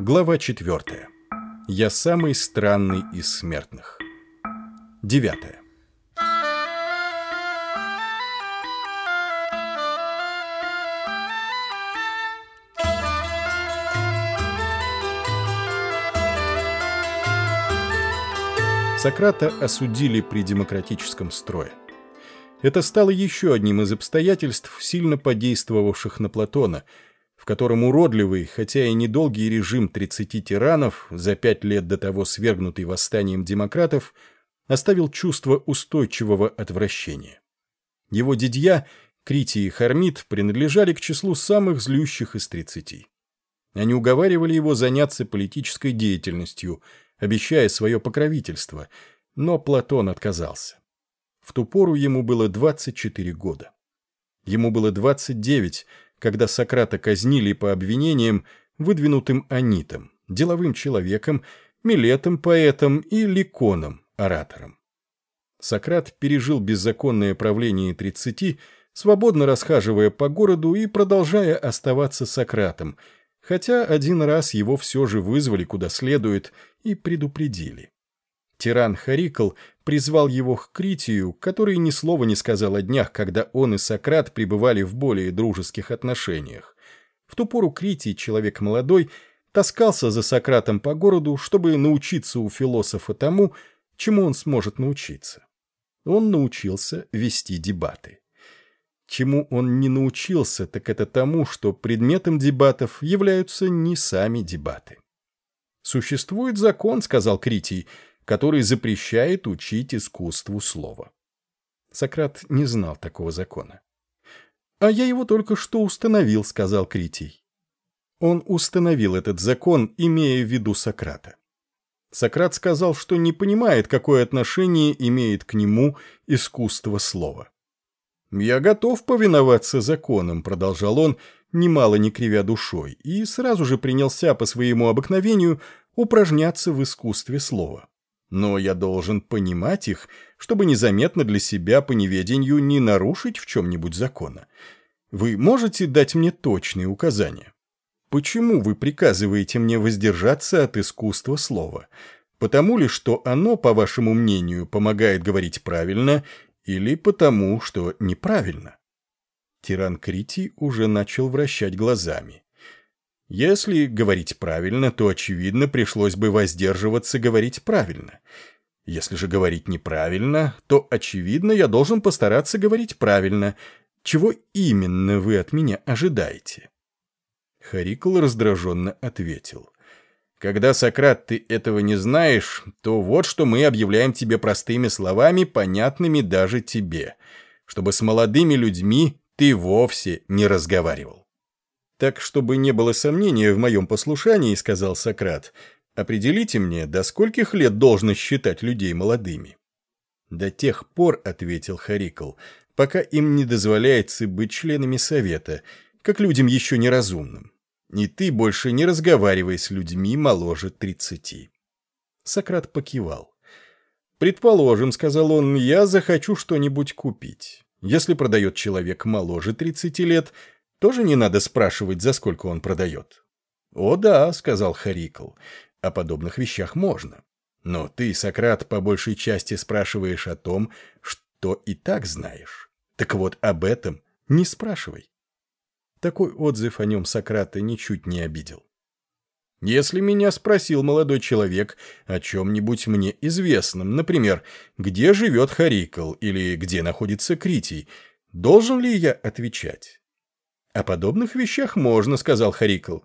Глава 4. Я самый странный из смертных. 9. Сократа осудили при демократическом строе. Это стало еще одним из обстоятельств, сильно подействовавших на Платона, котором уродливый, хотя и недолгий режим 30 тиранов, за пять лет до того свергнутый восстанием демократов, оставил чувство устойчивого отвращения. Его дядья, Критий и Хармит, принадлежали к числу самых злющих из 30. Они уговаривали его заняться политической деятельностью, обещая свое покровительство, но Платон отказался. В ту пору ему было 24 года. Ему было 29, когда Сократа казнили по обвинениям, выдвинутым Анитом, деловым человеком, Милетом, поэтом и Ликоном, оратором. Сократ пережил беззаконное правление 30, свободно расхаживая по городу и продолжая оставаться Сократом, хотя один раз его все же вызвали куда следует и предупредили. Тиран Харикл призвал его к Критию, который ни слова не сказал о днях, когда он и Сократ пребывали в более дружеских отношениях. В ту пору Критий, человек молодой, таскался за Сократом по городу, чтобы научиться у философа тому, чему он сможет научиться. Он научился вести дебаты. Чему он не научился, так это тому, что предметом дебатов являются не сами дебаты. «Существует закон», — сказал Критий, — который запрещает учить искусству слова. Сократ не знал такого закона. «А я его только что установил», — сказал Критий. Он установил этот закон, имея в виду Сократа. Сократ сказал, что не понимает, какое отношение имеет к нему искусство слова. «Я готов повиноваться законам», — продолжал он, немало не кривя душой, и сразу же принялся по своему обыкновению упражняться в искусстве слова. Но я должен понимать их, чтобы незаметно для себя по неведению не нарушить в чем-нибудь закона. Вы можете дать мне точные указания? Почему вы приказываете мне воздержаться от искусства слова? Потому ли, что оно, по вашему мнению, помогает говорить правильно, или потому, что неправильно? Тиран Критий уже начал вращать глазами. Если говорить правильно, то, очевидно, пришлось бы воздерживаться говорить правильно. Если же говорить неправильно, то, очевидно, я должен постараться говорить правильно. Чего именно вы от меня ожидаете?» Харикл раздраженно ответил. «Когда, Сократ, ты этого не знаешь, то вот что мы объявляем тебе простыми словами, понятными даже тебе, чтобы с молодыми людьми ты вовсе не разговаривал». «Так, чтобы не было сомнения в моем послушании, — сказал Сократ, — определите мне, до скольких лет должно считать людей молодыми?» «До тех пор, — ответил Харикл, — пока им не дозволяется быть членами совета, как людям еще неразумным. И ты больше не разговаривай с людьми моложе тридцати». Сократ покивал. «Предположим, — сказал он, — я захочу что-нибудь купить. Если продает человек моложе тридцати лет — тоже не надо спрашивать, за сколько он продает. «О да», — сказал Харикл, — «о подобных вещах можно. Но ты, Сократ, по большей части спрашиваешь о том, что и так знаешь. Так вот, об этом не спрашивай». Такой отзыв о нем Сократа ничуть не обидел. Если меня спросил молодой человек о чем-нибудь мне известном, например, где живет Харикл или где находится Критий, должен ли я отвечать? «О подобных вещах можно», — сказал Харикл.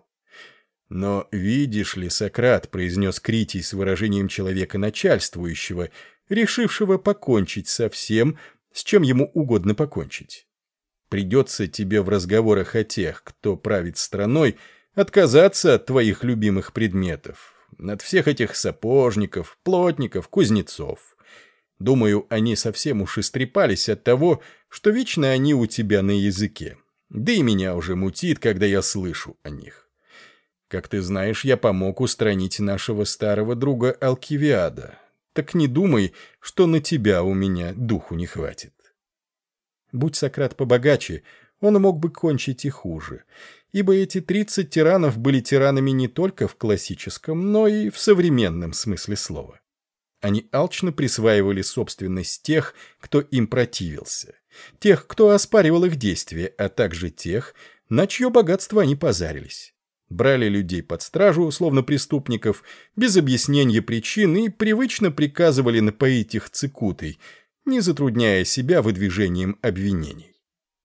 «Но видишь ли, Сократ», — произнес Критий с выражением человека начальствующего, решившего покончить со всем, с чем ему угодно покончить. «Придется тебе в разговорах о тех, кто правит страной, отказаться от твоих любимых предметов, от всех этих сапожников, плотников, кузнецов. Думаю, они совсем уж истрепались от того, что вечно они у тебя на языке. Да и меня уже мутит, когда я слышу о них. Как ты знаешь, я помог устранить нашего старого друга Алкивиада. Так не думай, что на тебя у меня духу не хватит. Будь Сократ побогаче, он мог бы кончить и хуже. ибо эти 30 тиранов были тиранами не только в классическом, но и в современном смысле слова. Они алчно присваивали собственность тех, кто им противился, тех, кто оспаривал их действия, а также тех, на чье богатство они позарились. Брали людей под стражу, условно преступников, без объяснения причин и привычно приказывали напоить их цикутой, не затрудняя себя выдвижением обвинений.